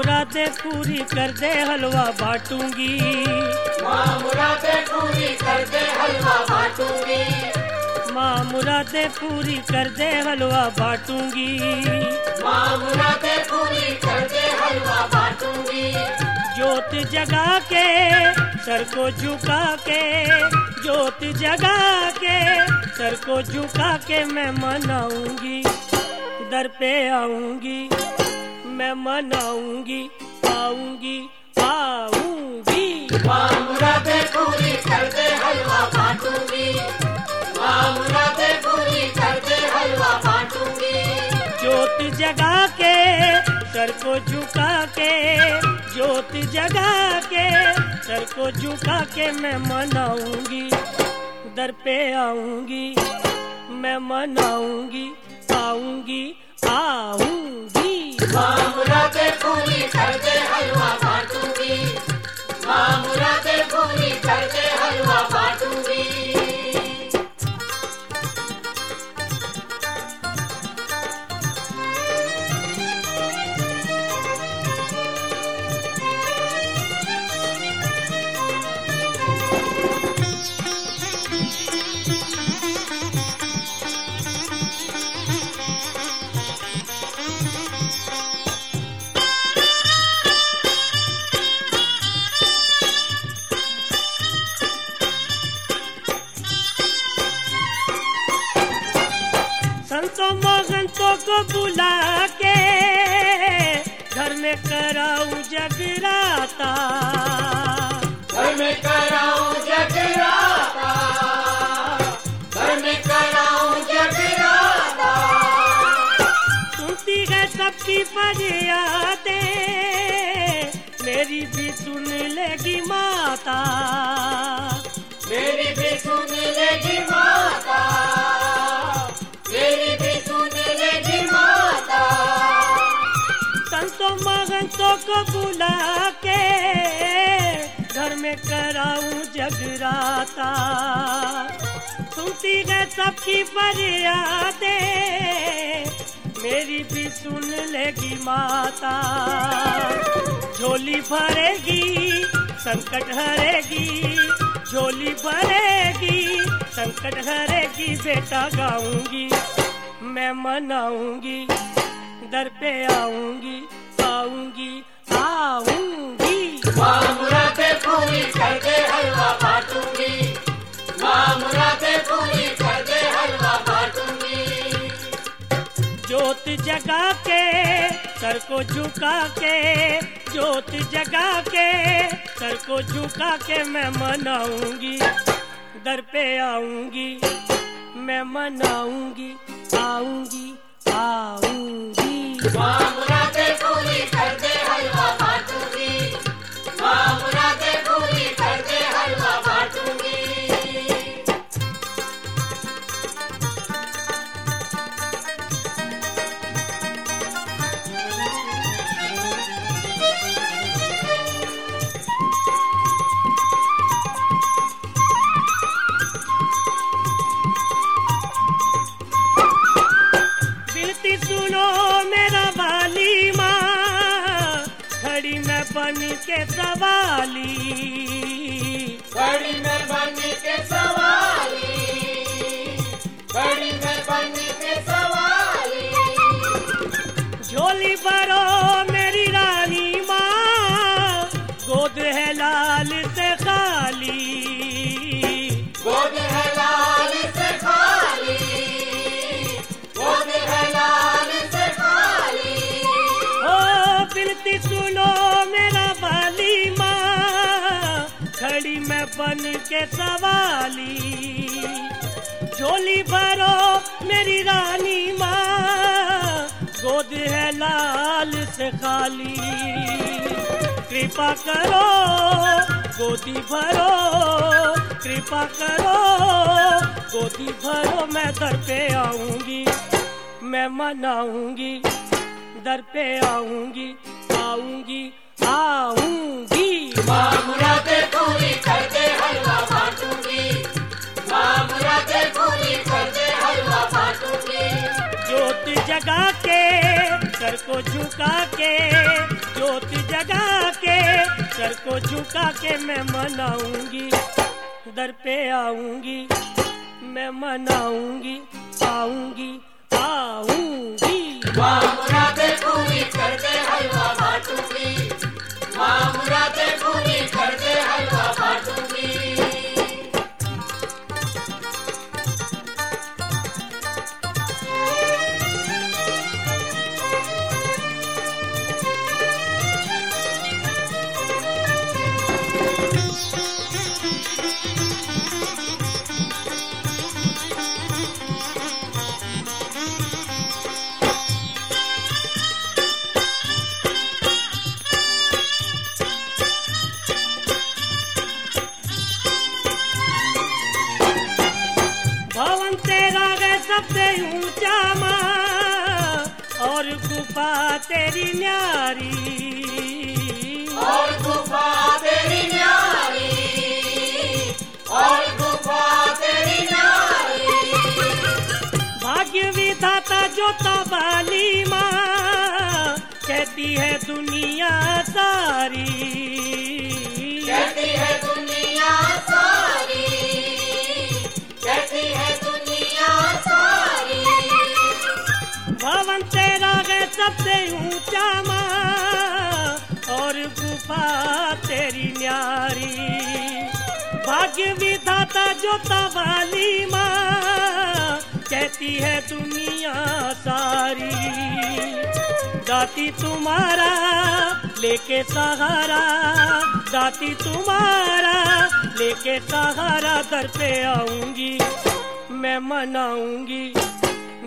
मुरादे पूरी कर दे हलवा बांटूँगी। माँ मुरादे पूरी कर दे हलवा बांटूँगी। माँ मुरादे पूरी कर दे हलवा बांटूँगी। माँ मुरादे पूरी कर दे हलवा बांटूँगी। जोत जगा के सर को झुका के जोत जगा के सर को झुका के मैं मनाऊँगी दर पे आऊँगी। मैं मनाऊँगी आऊँगी आऊँगी। माँ मुरादे पूरी कर दे हलवा बांटूँगी। मुरादे पूरी कर दे हलवा बांटूँगी। जोत जगा के सर को झुका के जोत जगा के सर को झुका के मैं मनाऊँगी। दर पे आऊँगी मैं मनाऊँगी आऊँगी आऊँगी संतों महंतों को बुला के घर में कराऊ जगराता। घर में कराऊं जगराता। घर में कराऊं जगराता। सुनती है सबकी फरियादे मेरी भी सुन लेगी माता। में कराऊं जगराता। सुनती है सबकी फरियादे, मेरी भी सुन लेगी माता। झोली भरेगी, संकट हरेगी, झोली भरेगी, संकट हरेगी, बेटा गाऊँगी, मैं मनाऊँगी, दर पे आऊँगी। कर दे हलवा बांटूँगी। माँ मुरादे पूरी कर दे हलवा बांटूँगी। जोत जगा के सर को झुका के जोत जगा के सर को झुका के मैं मनाऊँगी। दर पे आऊँगी मैं मनाऊँगी आऊँगी आऊँगी। माँ मुरादे पूरी के सवाली। कड़ी में बन के सवाली। कड़ी में बन के सवाली। झोली भरो बन के सवाली। झोली भरो मेरी रानी माँ, गोद है लाल से खाली। कृपा करो, गोदी भरो, कृपा करो, गोदी भरो, मैं दर पे आऊँगी, मैं मनाऊँगी, दर पे आऊँगी आऊँगी आऊँगी। जगा के सर को झुका के ज्योति जगा के सर को झुका के मैं मनाऊँगी। दर पे आऊँगी मैं मनाऊँगी आऊँगी आऊँगी। पूरी कर दे हलवा बांटूँगी। और गुफा तेरी न्यारी। और गुफा तेरी न्यारी। और गुफा तेरी न्यारी। भाग्य विधाता जो तबाली माँ कहती है दुनिया सारी। सबसे ऊँचा माँ, और गुफा तेरी न्यारी। भाग्य विधाता जो तवाली माँ, कहती है दुनिया सारी। दाती तुम्हारा लेके सहारा दाती तुम्हारा लेके सहारा, दर पे आऊँगी, मैं मनाऊँगी,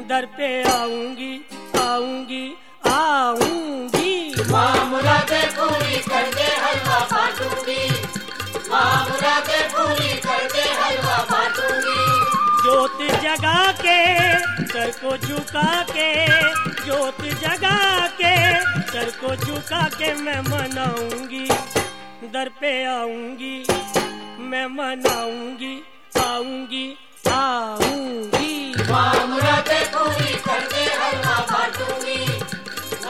दर पे आऊँगी आऊँगी। आऊँगी माँ मुरादे पूरी कर दे हलवा बांटूँगी। माँ मुरादे पूरी कर दे हलवा बांटूँगी। ज्योत जगा के सर को झुका के ज्योत जगा के सर को झुका के मैं मनाऊँगी। दर पे आऊँगी मैं मनाऊँगी आऊँगी आऊँगी। पूरी कर दे हलवा बांटूँगी।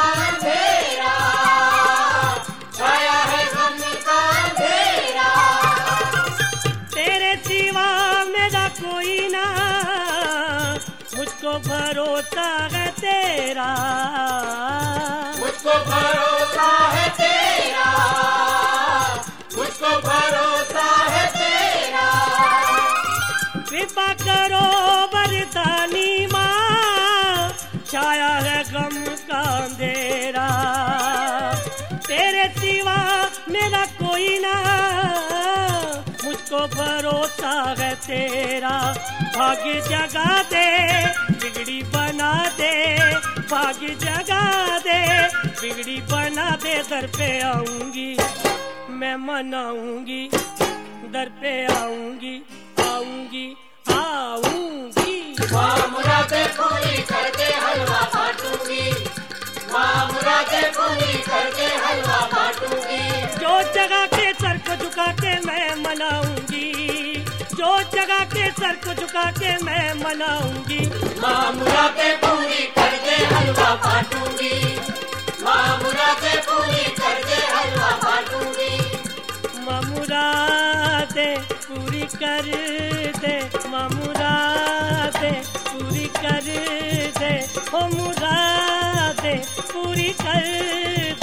अंधेरा। है है मुझको भरोसा है तेरा। मुझको भरोसा है तेरा। मुझको भरोसा है तेरा। कृपा करो वरदानी। मुझको भरोसा है तेरा। भाग्य जगा दे, बिगड़ी बना दे भाग्य जगा दे, बिगड़ी बना दे, दर पे आऊँगी, मैं मनाऊँगी, दर पे आऊँगी। पूरी कर हलवा बांटूँगी। जो जगह के सर को झुका के मैं मनाऊँगी। जो जगह के सर को झुका के मैं मनाऊँगी। माँ मुरादे पूरी कर दे हलवा बांटूँगी। माँ मुरादे पूरी कर दे हलवा बांटूँगी। ममुरादे पूरी कर दे ममुरादे पूरी कर दे हो मुरादे। पूरी कर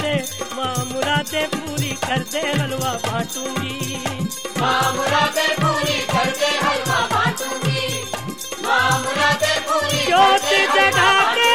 दे माँ मुरादे पूरी कर दे हलवा बांटूँगी। माँ मुरादे पूरी कर दे हलवा बांटूँगी। माँ मुरादे पूरी ज्योत जगा के